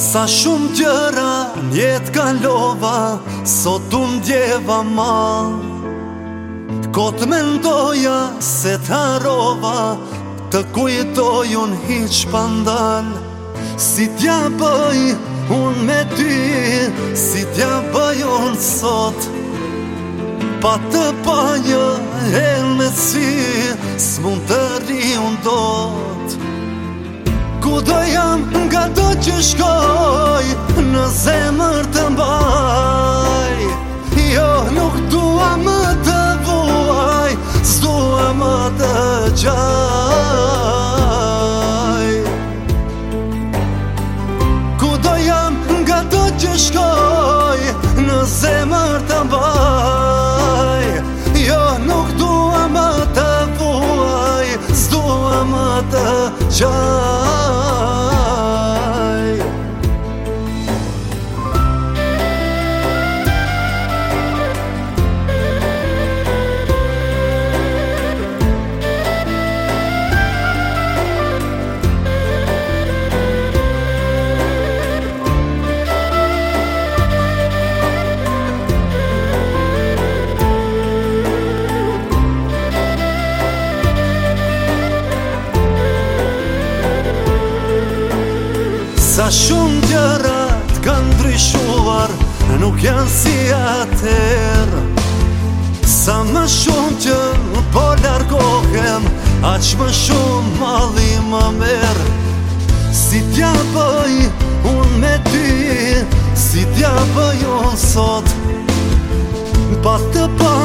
Sa shumë gjëra njetë ka lova Sot unë djeva ma Kotë mendoja se të harova Të kujtoj unë hiqë pandan Si t'ja bëj unë me ty Si t'ja bëj unë sot Pa të bëjë e me cilë 这。Sa shumë gjërat kanë ndryshuar, nuk janë si atër Sa më shumë që më po përlargohem, a që më shumë mali më merë Si t'ja bëj unë me ty, si t'ja bëj unë sot Pa të pa